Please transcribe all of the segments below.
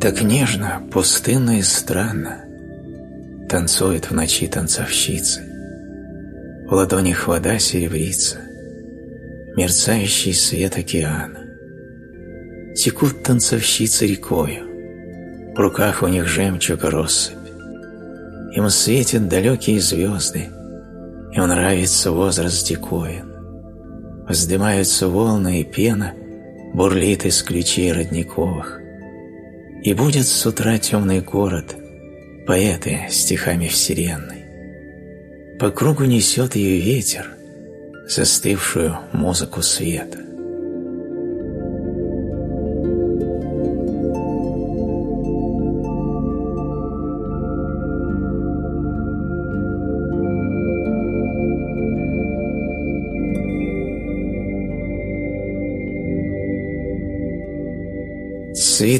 Так нежно, пустынно и странно Танцует в ночи танцовщицы. В ладонях вода серебрится, Мерцающий свет океана. Текут танцовщицы рекою, В руках у них жемчуг россыпь. Им светят далекие звезды, Им нравится возраст диковин. Вздымаются волны и пена, Бурлит из ключей родниковых. И будет с утра темный город, Поэты стихами вселенной. По кругу несет ее ветер, Застывшую музыку света.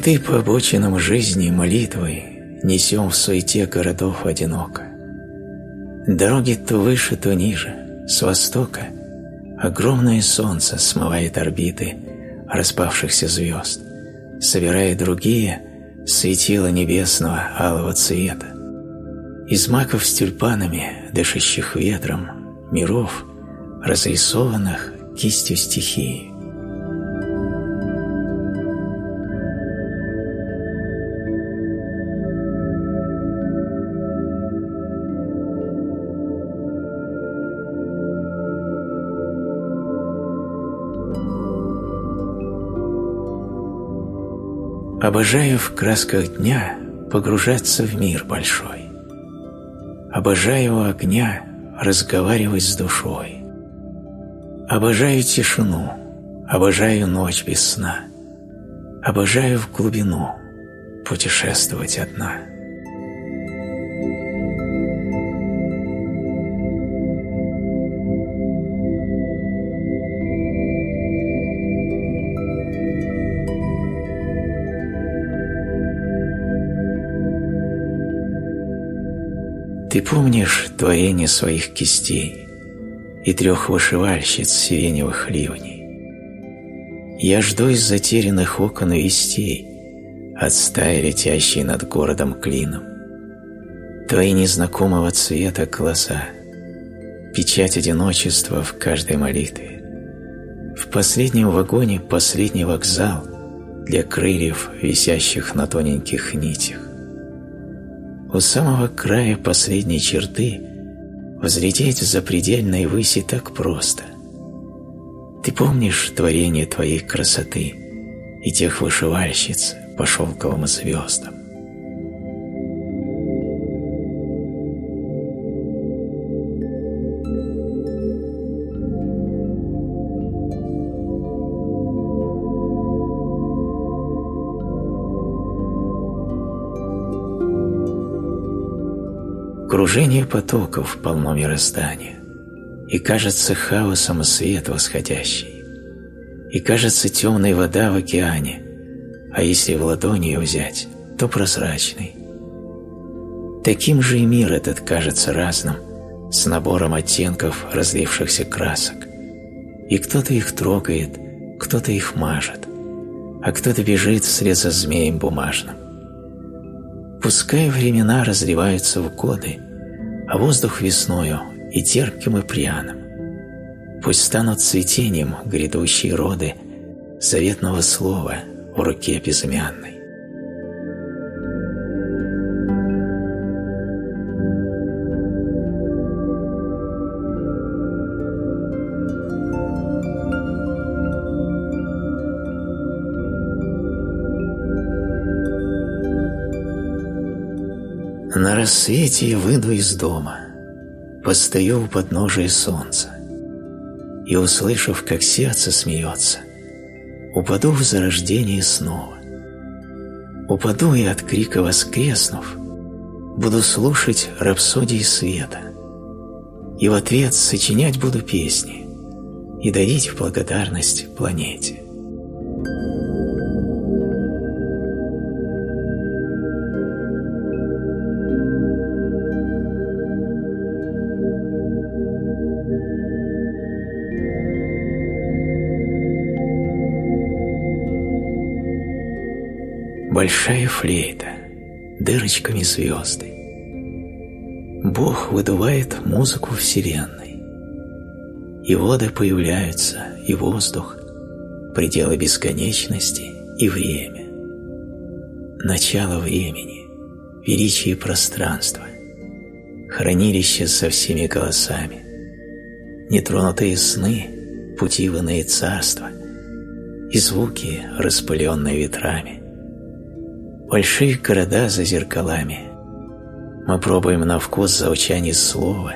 Цветы по обочинам жизни молитвой Несем в суете городов одиноко. Дороги то выше, то ниже, с востока Огромное солнце смывает орбиты распавшихся звезд, Собирая другие светила небесного алого цвета. Из маков с тюльпанами, дышащих ветром, миров, разрисованных кистью стихии. Обожаю в красках дня погружаться в мир большой. Обожаю огня разговаривать с душой. Обожаю тишину, обожаю ночь без сна. Обожаю в глубину путешествовать одна. Ты помнишь творение своих кистей и трех вышивальщиц сиреневых ливней? Я жду из затерянных окон вестей от стаи, летящей над городом клином. Твои незнакомого цвета глаза, печать одиночества в каждой молитве. В последнем вагоне последний вокзал для крыльев, висящих на тоненьких нитях у самого края последней черты возлететь за предельной выси так просто. Ты помнишь творение твоей красоты и тех вышивальщиц по шелковым звездам? Кружение потоков полно мироздания, и кажется хаосом свет восходящий, и кажется темной вода в океане, а если в ладони ее взять, то прозрачный. Таким же и мир этот кажется разным, с набором оттенков разлившихся красок, и кто-то их трогает, кто-то их мажет, а кто-то бежит вслед за змеем бумажным. Пускай времена разливаются в годы, а воздух весною и терпким и пряным. Пусть станут цветением грядущие роды заветного слова в руке безымянной. Рассвете выйду из дома, постою у подножия солнца, и, услышав, как сердце смеется, упаду в зарождение снова. Упаду и от крика воскреснув, буду слушать рапсодии света, и в ответ сочинять буду песни и дарить в благодарность планете. Большая флейта, дырочками звезды. Бог выдувает музыку Вселенной. И воды появляются, и воздух, пределы бесконечности и время. Начало времени, величие пространства, хранилище со всеми голосами, нетронутые сны, пути иные царства и звуки, распыленные ветрами. Большие города за зеркалами. Мы пробуем на вкус звучание слова,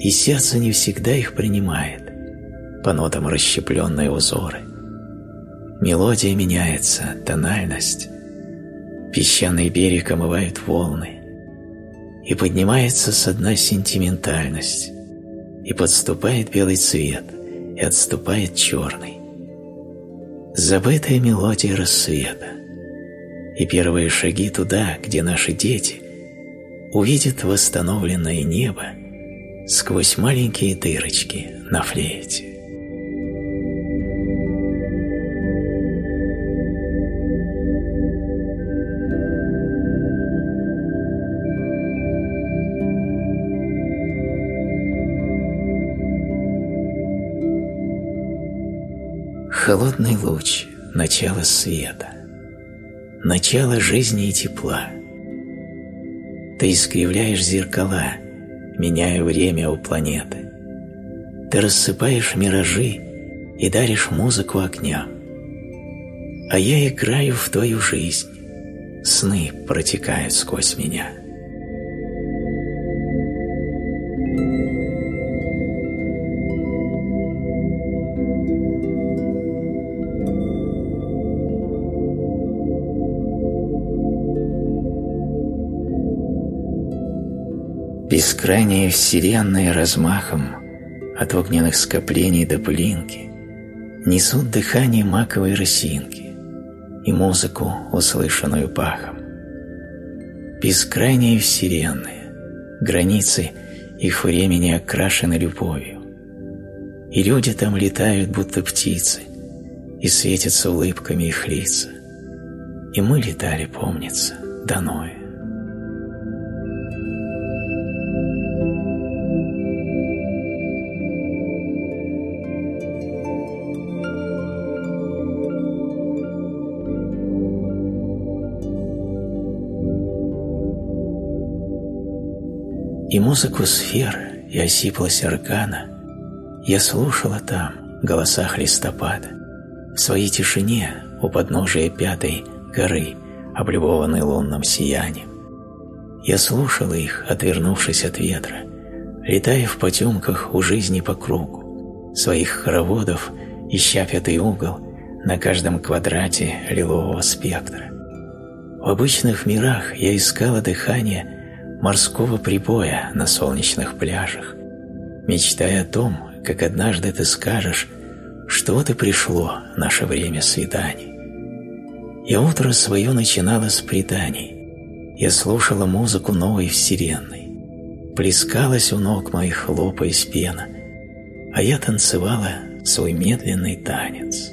и сердце не всегда их принимает, по нотам расщепленные узоры. Мелодия меняется, тональность. Песчаный берег омывают волны, и поднимается со дна сентиментальность, и подступает белый цвет, и отступает черный. Забытая мелодия рассвета, и первые шаги туда, где наши дети увидят восстановленное небо сквозь маленькие дырочки на флейте. Холодный луч – начало света, начало жизни и тепла. Ты искривляешь зеркала, меняя время у планеты. Ты рассыпаешь миражи и даришь музыку огням. А я играю в твою жизнь, сны протекают сквозь меня. Бескрайние вселенные размахом от огненных скоплений до пылинки несут дыхание маковой росинки и музыку, услышанную пахом. Бескрайние вселенные, границы их времени окрашены любовью, и люди там летают, будто птицы, и светятся улыбками их лица. И мы летали, помнится, до Ноя. И музыку сфер, и осиплась органа Я слушала там, голосах листопада, В своей тишине у подножия пятой горы, Облюбованной лунным сиянием. Я слушала их, отвернувшись от ветра, Летая в потемках у жизни по кругу, Своих хороводов, ища пятый угол На каждом квадрате лилового спектра. В обычных мирах я искала дыхание морского прибоя на солнечных пляжах, мечтая о том, как однажды ты скажешь, что и пришло наше время свиданий. Я утро свое начинала с преданий. Я слушала музыку новой вселенной. Плескалась у ног моих, хлопаясь пена, а я танцевала свой медленный танец.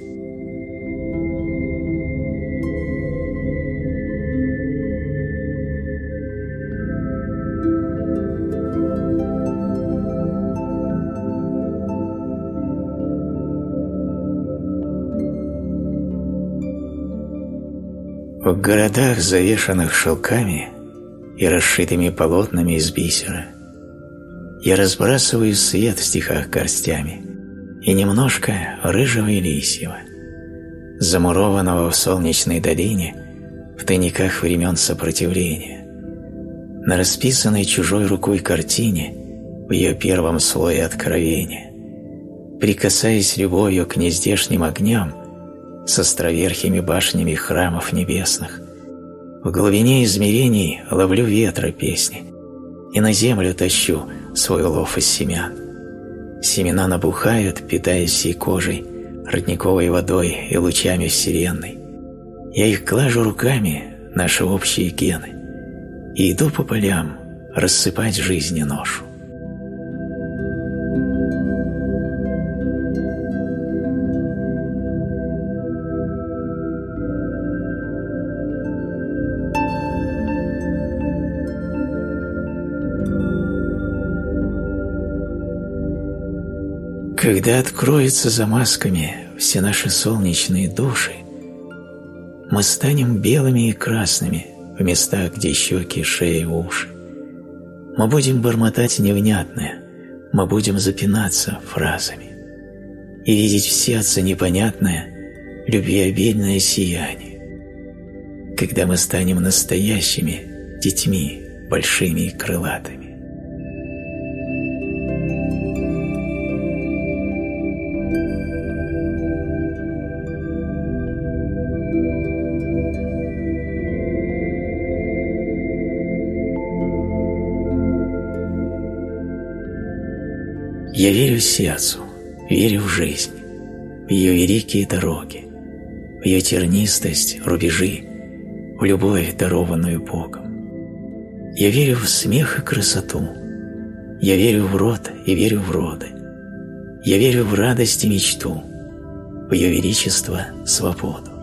В городах, завешанных шелками и расшитыми полотнами из бисера, я разбрасываю свет в стихах горстями и немножко рыжего и лисьего, замурованного в солнечной долине в тайниках времен сопротивления, на расписанной чужой рукой картине в ее первом слое откровения, прикасаясь любовью к нездешним огням, с островерхими башнями храмов небесных. В глубине измерений ловлю ветра песни и на землю тащу свой лов из семян. Семена набухают, питаясь всей кожей, родниковой водой и лучами вселенной. Я их глажу руками, наши общие гены, и иду по полям рассыпать жизни ношу. Когда откроются за масками все наши солнечные души, мы станем белыми и красными в местах, где щеки, шеи, уши. Мы будем бормотать невнятное, мы будем запинаться фразами и видеть в сердце непонятное, любвеобильное сияние. Когда мы станем настоящими детьми, большими и крылатыми. Я верю сердцу, верю в жизнь, в ее великие дороги, в ее тернистость, рубежи, в любовь, дарованную Богом. Я верю в смех и красоту, я верю в род и верю в роды. Я верю в радость и мечту, в ее величество, свободу.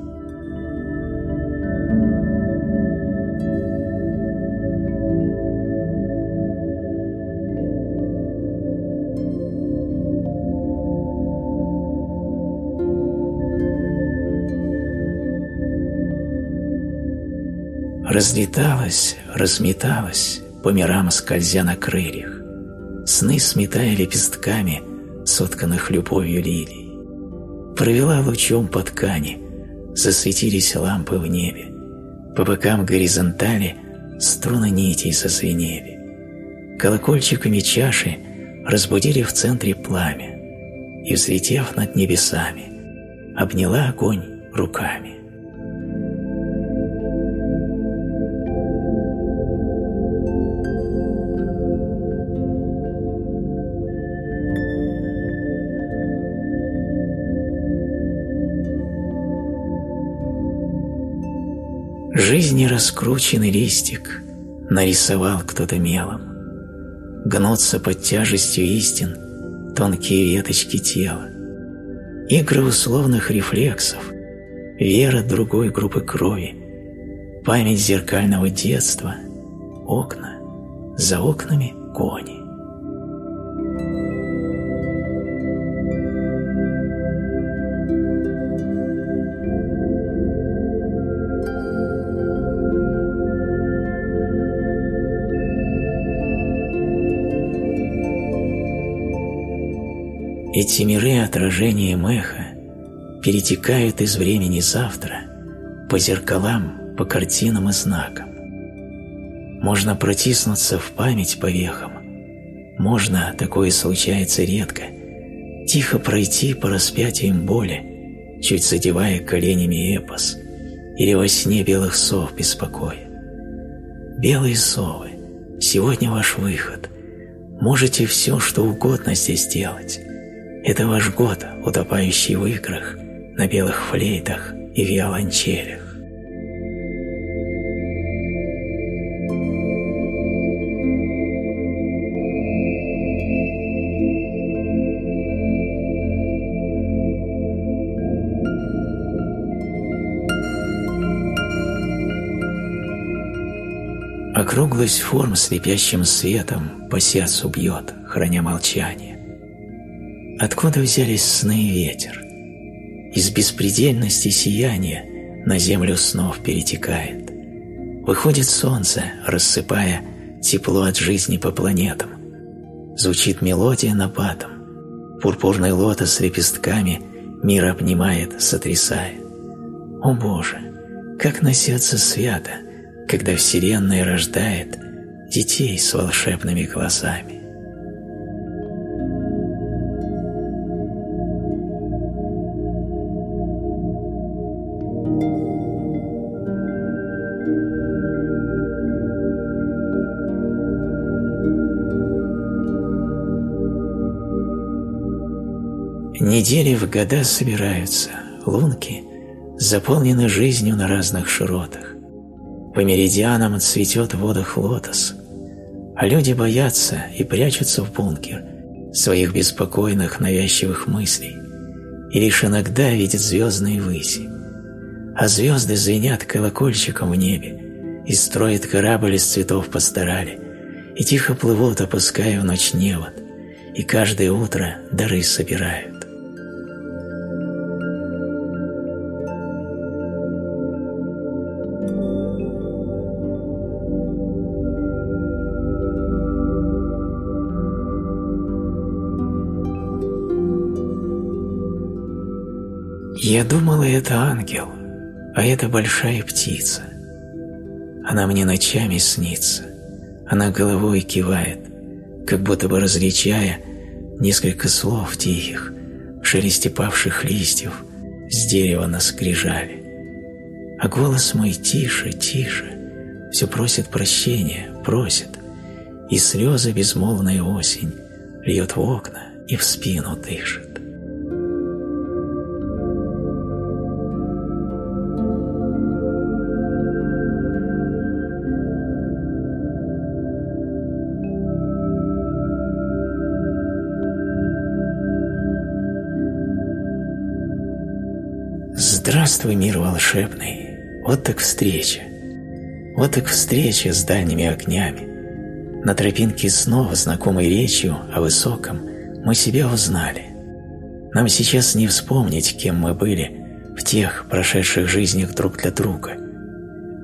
Разлеталась, разметалась, по мирам скользя на крыльях, сны сметая лепестками сотканных любовью лилий. Провела лучом по ткани, засветились лампы в небе, по бокам горизонтали струны нитей созвенели. Колокольчиками чаши разбудили в центре пламя и, взлетев над небесами, обняла огонь руками. Раскрученный листик нарисовал кто-то мелом. Гнутся под тяжестью истин тонкие веточки тела. Игры условных рефлексов, вера другой группы крови, память зеркального детства, окна, за окнами кони. Эти миры отражения эха перетекают из времени завтра по зеркалам, по картинам и знакам. Можно протиснуться в память по вехам, можно, такое случается редко, тихо пройти по распятиям боли, чуть задевая коленями эпос, или во сне белых сов беспокоя. Белые совы, сегодня ваш выход. Можете все, что угодно здесь делать. Это ваш год, утопающий в играх, на белых флейтах и виолончелях. Округлость форм слепящим светом по сердцу бьет, храня молчание. Откуда взялись сны и ветер? Из беспредельности сияния на землю снов перетекает. Выходит солнце, рассыпая тепло от жизни по планетам. Звучит мелодия на батом. Пурпурный лотос с лепестками мир обнимает, сотрясая. О Боже, как на сердце свято, когда Вселенная рождает детей с волшебными глазами. Недели в года собираются, лунки заполнены жизнью на разных широтах. По меридианам цветет в водах лотос, а люди боятся и прячутся в бункер своих беспокойных навязчивых мыслей и лишь иногда видят звездные выси. А звезды звенят колокольчиком в небе и строят корабль из цветов постарали, и тихо плывут, опуская в ночь невод, и каждое утро дары собирают. Я думала, это ангел, а это большая птица. Она мне ночами снится, она головой кивает, как будто бы различая несколько слов тихих, в шелесте павших листьев, с дерева на скрижали. А голос мой тише, тише, все просит прощения, просит, и слезы безмолвная осень льет в окна и в спину дышит. Здравствуй, мир волшебный, вот так встреча. Вот так встреча с дальними огнями. На тропинке снова знакомой речью о высоком мы себя узнали. Нам сейчас не вспомнить, кем мы были в тех прошедших жизнях друг для друга.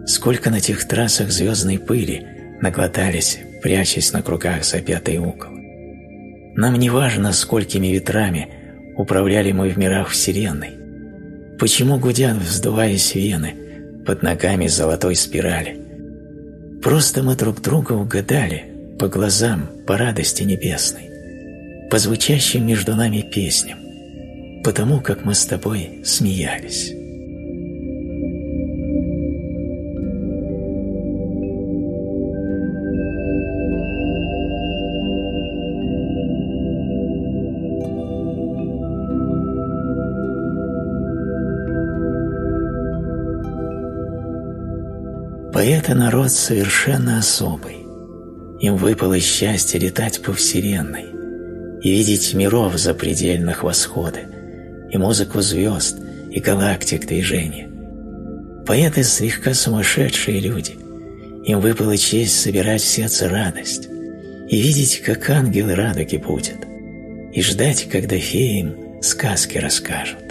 Сколько на тех трассах звездной пыли наглотались, прячась на кругах за пятый угол. Нам не важно, сколькими ветрами управляли мы в мирах Вселенной, Почему гудят, вздуваясь вены, под ногами золотой спирали? Просто мы друг друга угадали по глазам, по радости небесной, по звучащим между нами песням, потому как мы с тобой смеялись. Народ совершенно особый. Им выпало счастье летать по вселенной и видеть миров запредельных восходы, и музыку звезд, и галактик движения. Поэты слегка сумасшедшие люди. Им выпала честь собирать в сердце радость и видеть, как ангелы радуги будут, и ждать, когда феи им сказки расскажут.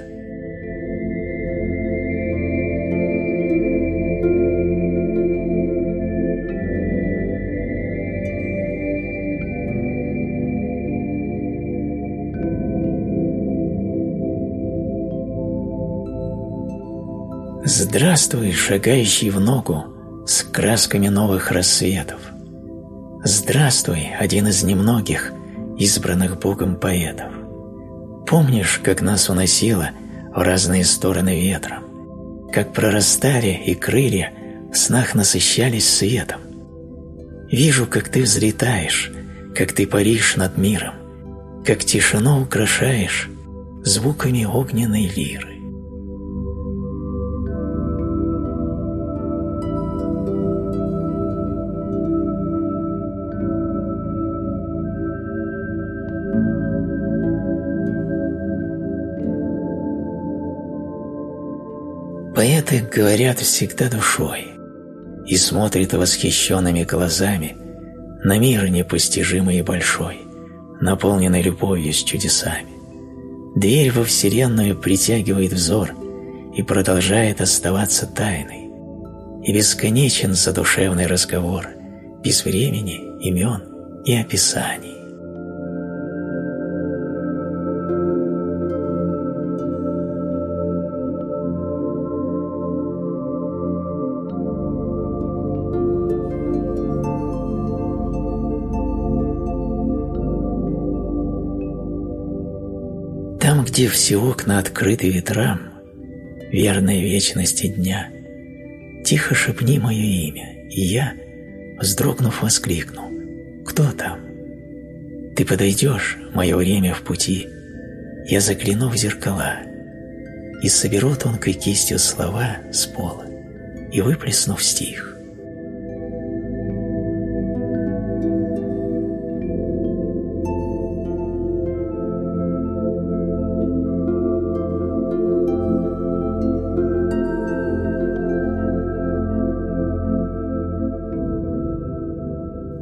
Здравствуй, шагающий в ногу с красками новых рассветов. Здравствуй, один из немногих избранных Богом поэтов. Помнишь, как нас уносило в разные стороны ветром, как прорастали и крылья в снах насыщались светом. Вижу, как ты взлетаешь, как ты паришь над миром, как тишину украшаешь звуками огненной лиры. Поэты говорят всегда душой и смотрят восхищенными глазами на мир непостижимый и большой, наполненный любовью с чудесами. Дверь во Вселенную притягивает взор и продолжает оставаться тайной. И бесконечен задушевный разговор, без времени, имен и описаний. Где все окна открыты ветрам, верной вечности дня, тихо шепни мое имя, и я, вздрогнув, воскликну «Кто там?» Ты подойдешь, мое время в пути, я загляну в зеркала и соберу тонкой кистью слова с пола и выплесну в стих.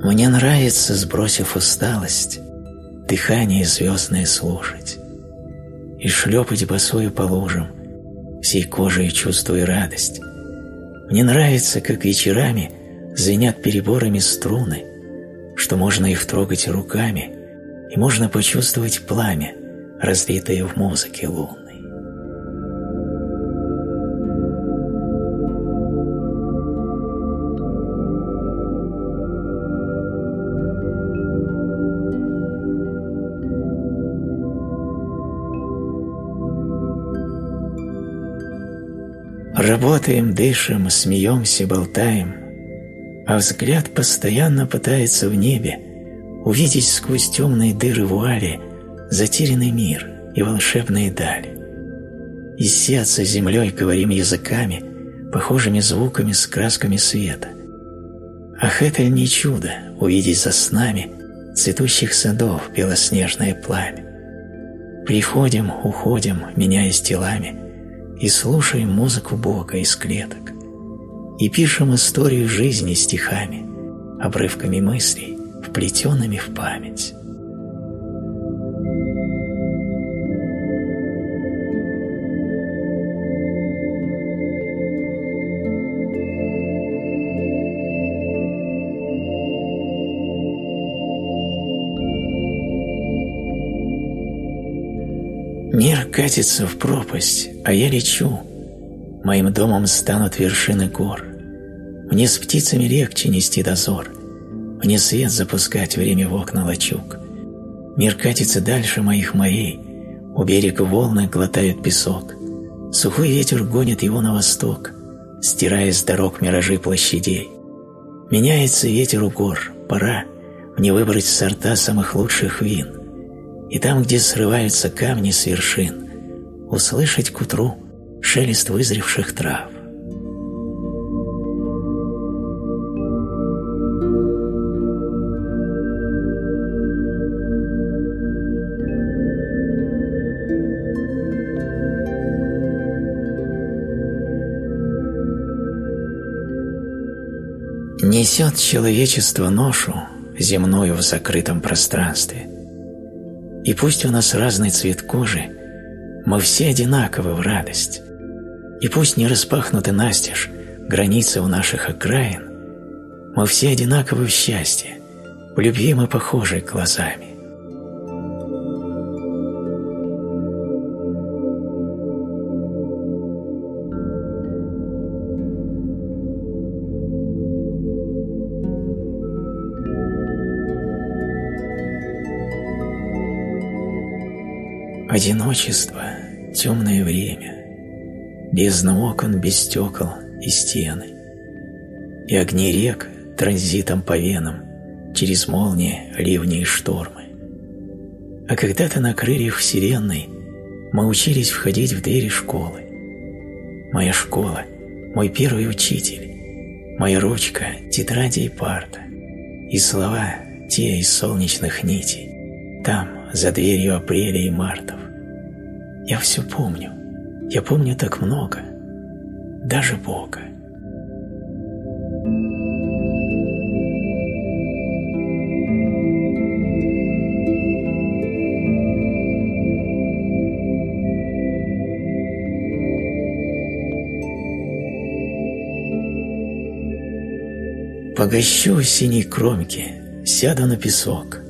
Мне нравится, сбросив усталость, дыхание звездное слушать и шлепать босою по лужам, всей кожей чувствуя радость. Мне нравится, как вечерами звенят переборами струны, что можно их трогать руками, и можно почувствовать пламя, разлитое в музыке лун. Работаем, дышим, смеемся, болтаем, а взгляд постоянно пытается в небе увидеть сквозь темные дыры вуали затерянный мир и волшебные дали. Из сердца землей говорим языками, похожими звуками с красками света. Ах, это не чудо увидеть за снами цветущих садов белоснежное пламя? Приходим, уходим, меняясь телами – и слушаем музыку Бога из клеток, и пишем историю жизни стихами, обрывками мыслей, вплетенными в память. Катится в пропасть, а я лечу. Моим домом станут вершины гор. Мне с птицами легче нести дозор. Мне свет запускать время в окна лачуг. Мир катится дальше моих морей. У берега волны глотают песок. Сухой ветер гонит его на восток, стирая с дорог миражи площадей. Меняется ветер у гор, пора мне выбрать сорта самых лучших вин – и там, где срываются камни с вершин, услышать к утру шелест вызревших трав. Несет человечество ношу земную в закрытом пространстве – и пусть у нас разный цвет кожи, мы все одинаковы в радость. И пусть не распахнуты настежь границы у наших окраин, мы все одинаковы в счастье, в любви мы похожи глазами. Одиночество, темное время, бездна окон без стекол и стены, и огни рек транзитом по венам, через молнии, ливни и штормы. А когда-то на крыльях вселенной мы учились входить в двери школы. Моя школа, мой первый учитель, моя ручка, тетради и парта, и слова те из солнечных нитей, там, за дверью апреля и мартов. Я все помню. Я помню так много. Даже Бога. Погощу синей кромки, сяду на песок,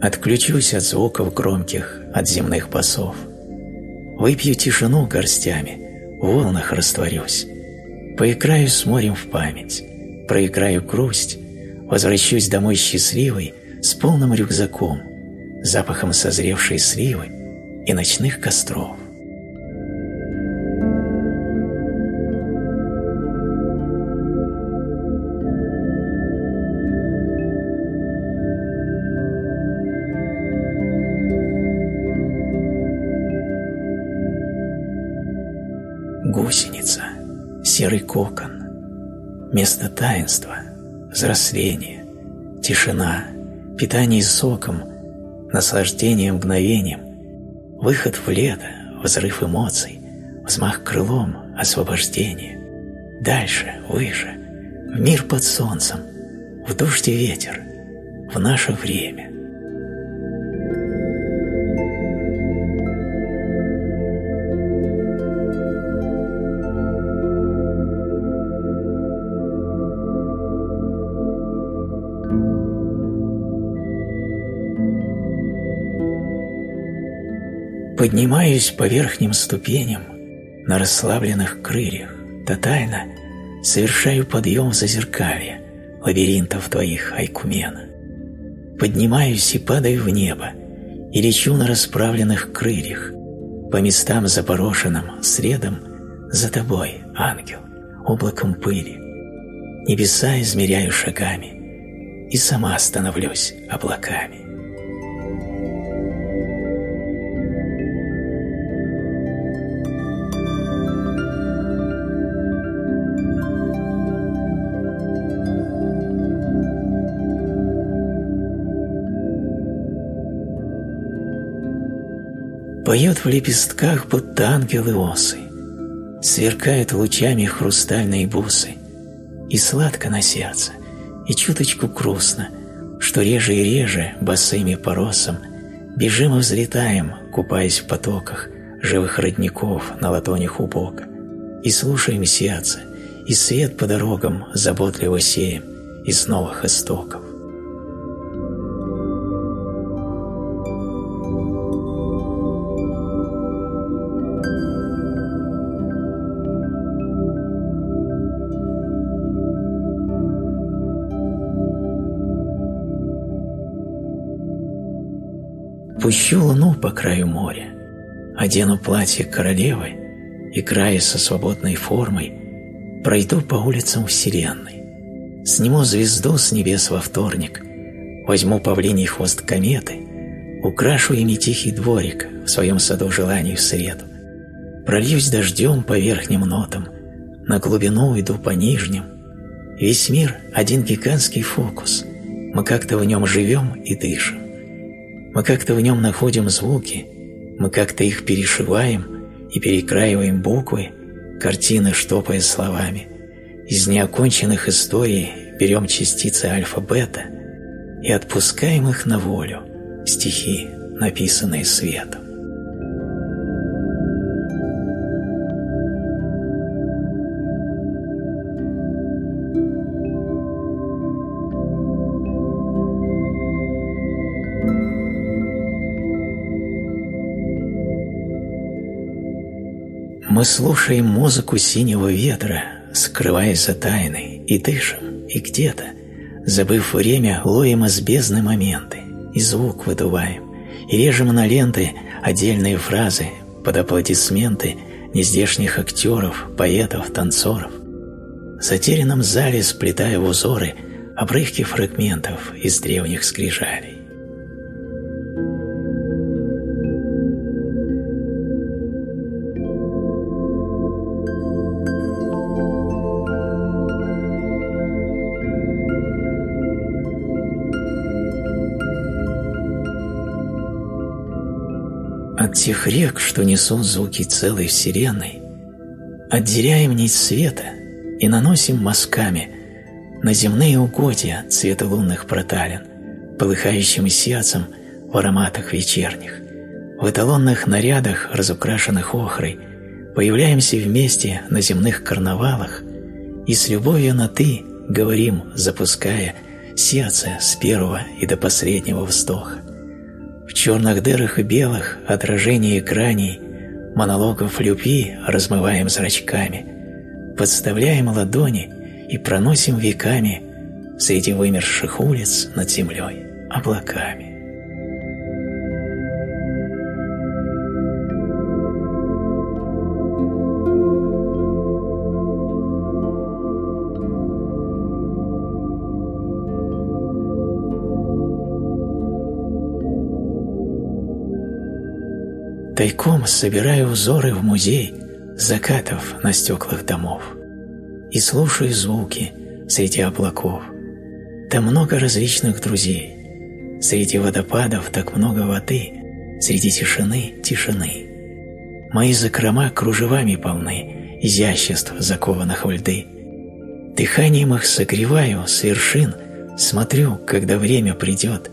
Отключусь от звуков громких, от земных басов. Выпью тишину горстями, в волнах растворюсь. Поиграю с морем в память, проиграю грусть, возвращусь домой счастливый с полным рюкзаком, запахом созревшей сливы и ночных костров. Серый кокон, место таинства, взросления, тишина, питание соком, наслаждение мгновением, выход в лето, взрыв эмоций, взмах крылом, освобождение. Дальше, выше, в мир под солнцем, в дождь и ветер, в наше время. Поднимаюсь по верхним ступеням на расслабленных крыльях, тотально совершаю подъем в зазеркалье лабиринтов твоих Айкумена. Поднимаюсь и падаю в небо, и лечу на расправленных крыльях, по местам запорошенным средам за тобой, ангел, облаком пыли. Небеса измеряю шагами, и сама становлюсь облаками. Поет в лепестках, будто ангелы осы, Сверкают лучами хрустальные бусы, И сладко на сердце, и чуточку грустно, Что реже и реже, босыми по росам, Бежим и взлетаем, купаясь в потоках Живых родников на ладонях у Бога, И слушаем сердце, и свет по дорогам Заботливо сеем из новых истоков. Пущу луну по краю моря, одену платье королевы и края со свободной формой пройду по улицам вселенной. Сниму звезду с небес во вторник, возьму павлиний хвост кометы, украшу ими тихий дворик в своем саду желаний в среду. Прольюсь дождем по верхним нотам, на глубину иду по нижним. Весь мир – один гигантский фокус, мы как-то в нем живем и дышим. Мы как-то в нем находим звуки, мы как-то их перешиваем и перекраиваем буквы, картины штопая словами. Из неоконченных историй берем частицы альфа-бета и отпускаем их на волю, стихи, написанные светом. Мы слушаем музыку синего ветра, скрываясь за тайной, и дышим, и где-то, забыв время, лоем из бездны моменты, и звук выдуваем, и режем на ленты отдельные фразы под аплодисменты нездешних актеров, поэтов, танцоров. В затерянном зале сплетая узоры обрывки фрагментов из древних скрижалей. Тех рек, что несут звуки целой вселенной, отделяем нить света и наносим мазками на земные угодья цвета лунных проталин, полыхающим сердцем в ароматах вечерних. В эталонных нарядах, разукрашенных охрой, появляемся вместе на земных карнавалах и с любовью на «ты» говорим, запуская сердце с первого и до последнего вздоха. В черных дырах и белых отражений экраний монологов любви размываем зрачками, подставляем ладони и проносим веками среди вымерших улиц над землей облаками. Тайком собираю узоры в музей закатов на стеклах домов и слушаю звуки среди облаков. Там много различных друзей. Среди водопадов так много воды, среди тишины – тишины. Мои закрома кружевами полны, изяществ, закованных в льды. Дыханием их согреваю с вершин, смотрю, когда время придет,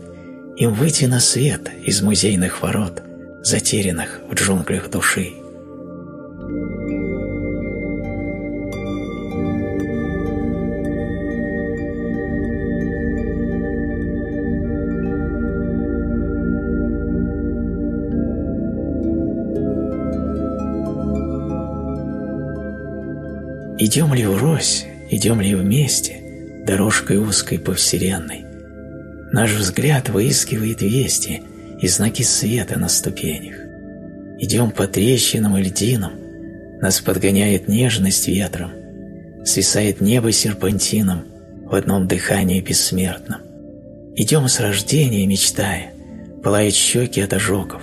им выйти на свет из музейных ворот, затерянных в джунглях души. Идем ли врозь, идем ли вместе, дорожкой узкой по вселенной, Наш взгляд выискивает вести — и знаки света на ступенях. Идем по трещинам и льдинам, нас подгоняет нежность ветром, свисает небо серпантином в одном дыхании бессмертном. Идем с рождения, мечтая, пылают щеки от ожогов,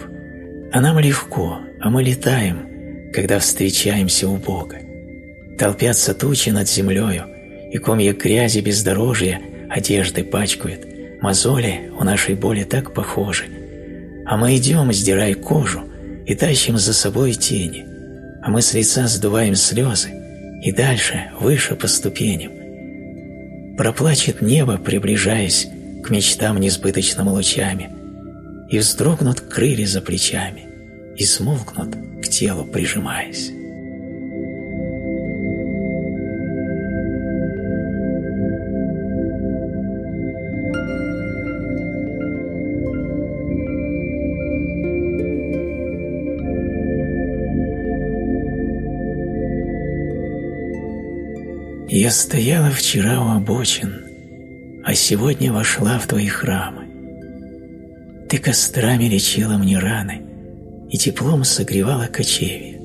а нам легко, а мы летаем, когда встречаемся у Бога. Толпятся тучи над землею, и комья грязи бездорожья одежды пачкают, мозоли у нашей боли так похожи. А мы идем, сдирая кожу, и тащим за собой тени, а мы с лица сдуваем слезы, и дальше, выше по ступеням. Проплачет небо, приближаясь к мечтам несбыточным лучами, и вздрогнут крылья за плечами, и смолкнут к телу прижимаясь. Я стояла вчера у обочин, а сегодня вошла в твои храмы. Ты кострами лечила мне раны и теплом согревала кочеви.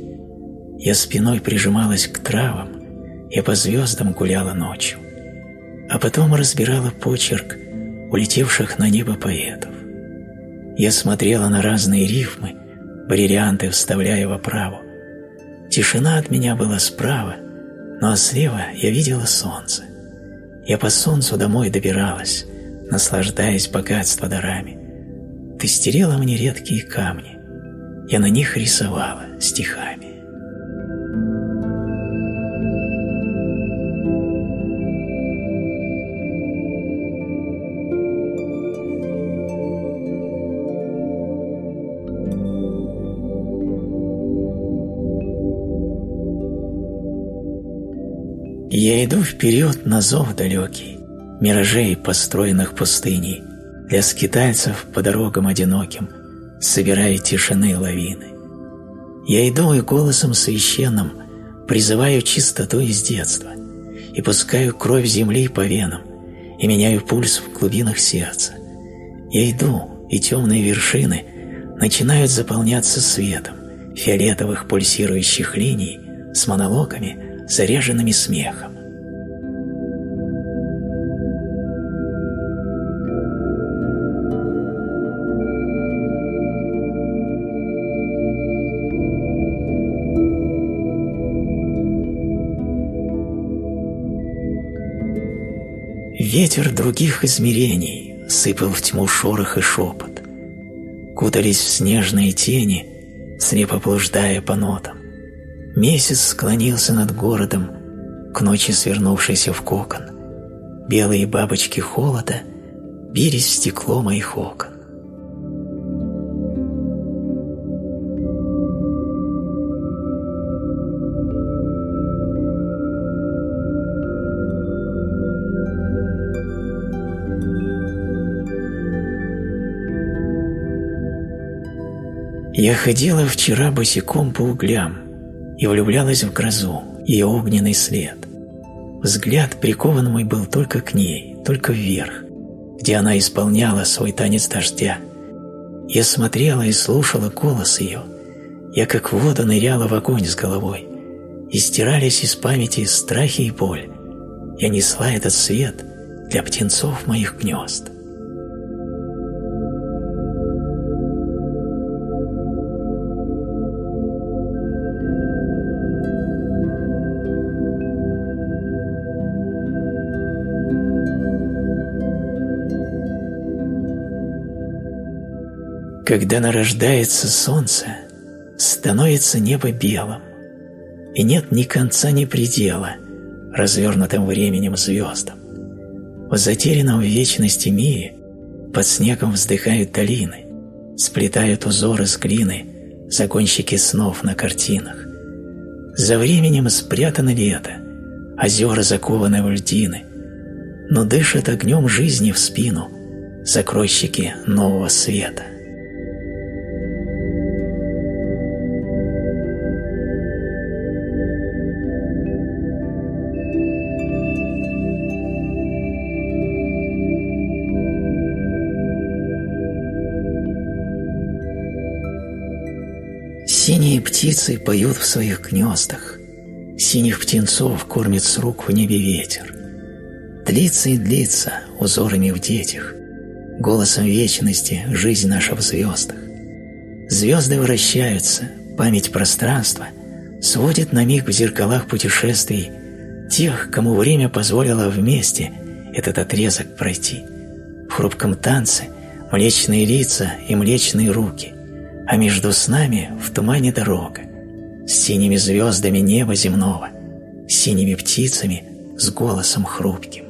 Я спиной прижималась к травам, я по звездам гуляла ночью, а потом разбирала почерк улетевших на небо поэтов. Я смотрела на разные рифмы, бриллианты вставляя в оправу. Тишина от меня была справа, а слева я видела солнце. Я по солнцу домой добиралась, наслаждаясь богатство дарами. Ты стерела мне редкие камни, я на них рисовала стихами. Я иду вперед на зов далекий, Миражей, построенных пустыней, Для скитальцев по дорогам одиноким, Собирая тишины лавины. Я иду и голосом священным Призываю чистоту из детства, И пускаю кровь земли по венам, И меняю пульс в глубинах сердца. Я иду, и темные вершины Начинают заполняться светом Фиолетовых пульсирующих линий С монологами — заряженными смехом. Ветер других измерений сыпал в тьму шорох и шепот. Кутались в снежные тени, слепо блуждая по нотам. Месяц склонился над городом, к ночи свернувшийся в кокон. Белые бабочки холода бились в стекло моих окон. Я ходила вчера босиком по углям, и влюблялась в грозу, ее огненный след. Взгляд прикован мой был только к ней, только вверх, где она исполняла свой танец дождя. Я смотрела и слушала голос ее. Я как в воду ныряла в огонь с головой, и стирались из памяти страхи и боль. Я несла этот свет для птенцов моих гнезд. Когда нарождается солнце, становится небо белым, и нет ни конца, ни предела развернутым временем звездам. В затерянном в вечности мире под снегом вздыхают долины, сплетают узоры с глины загонщики снов на картинах. За временем спрятано лето, озера закованы в льдины, но дышат огнем жизни в спину закройщики нового света. Птицы поют в своих гнездах, Синих птенцов кормит с рук в небе ветер. Длится и длится узорами в детях, Голосом вечности жизнь наша в звездах. Звезды вращаются, память пространства Сводит на миг в зеркалах путешествий Тех, кому время позволило вместе Этот отрезок пройти. В хрупком танце млечные лица и млечные руки, а между с нами в тумане дорога, с синими звездами неба земного, с синими птицами, с голосом хрупким.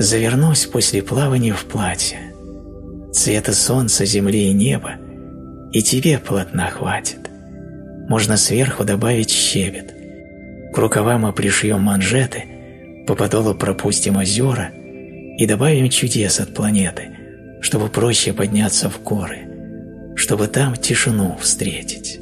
Завернусь после плавания в платье, цвета солнца, земли и неба, и тебе полотна хватит. Можно сверху добавить щебет. К рукавам мы пришьем манжеты, по подолу пропустим озера и добавим чудес от планеты, чтобы проще подняться в горы, чтобы там тишину встретить.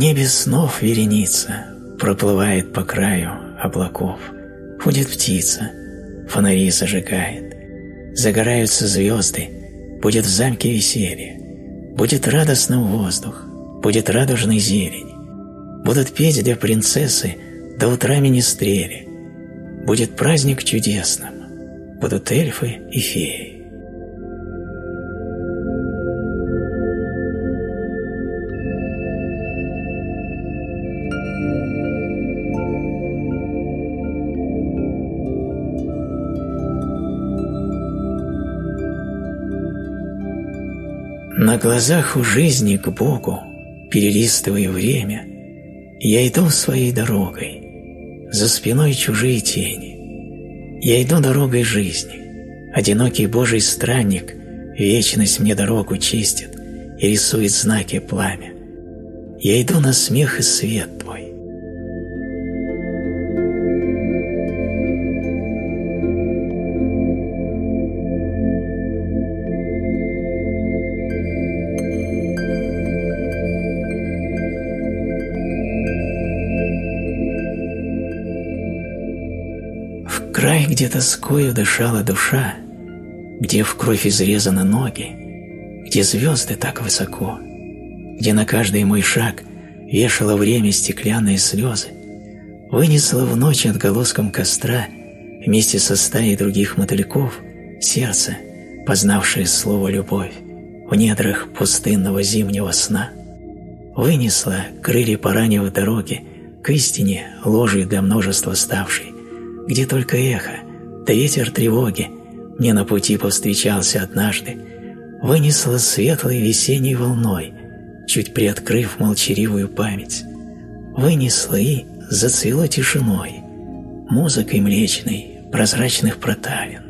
Небе снов вереница проплывает по краю облаков. Ходит птица, фонари зажигает. Загораются звезды, будет в замке веселье. Будет радостным воздух, будет радужный зелень. Будут петь для принцессы до утра министрели. Будет праздник чудесным, будут эльфы и феи. На глазах у жизни к Богу, перелистывая время, я иду своей дорогой, за спиной чужие тени. Я иду дорогой жизни, одинокий Божий странник, вечность мне дорогу чистит и рисует знаки пламя. Я иду на смех и свет тоскою дышала душа, где в кровь изрезаны ноги, где звезды так высоко, где на каждый мой шаг вешало время стеклянные слезы, вынесла в ночь отголоском костра вместе со стаей других мотыльков сердце, познавшее слово «любовь» в недрах пустынного зимнего сна, вынесла крылья поранив дороги к истине ложью для множества ставшей, где только эхо, да ветер тревоги мне на пути повстречался однажды, вынесло светлой весенней волной, чуть приоткрыв молчаливую память, вынесло и зацвело тишиной, музыкой млечной прозрачных проталин.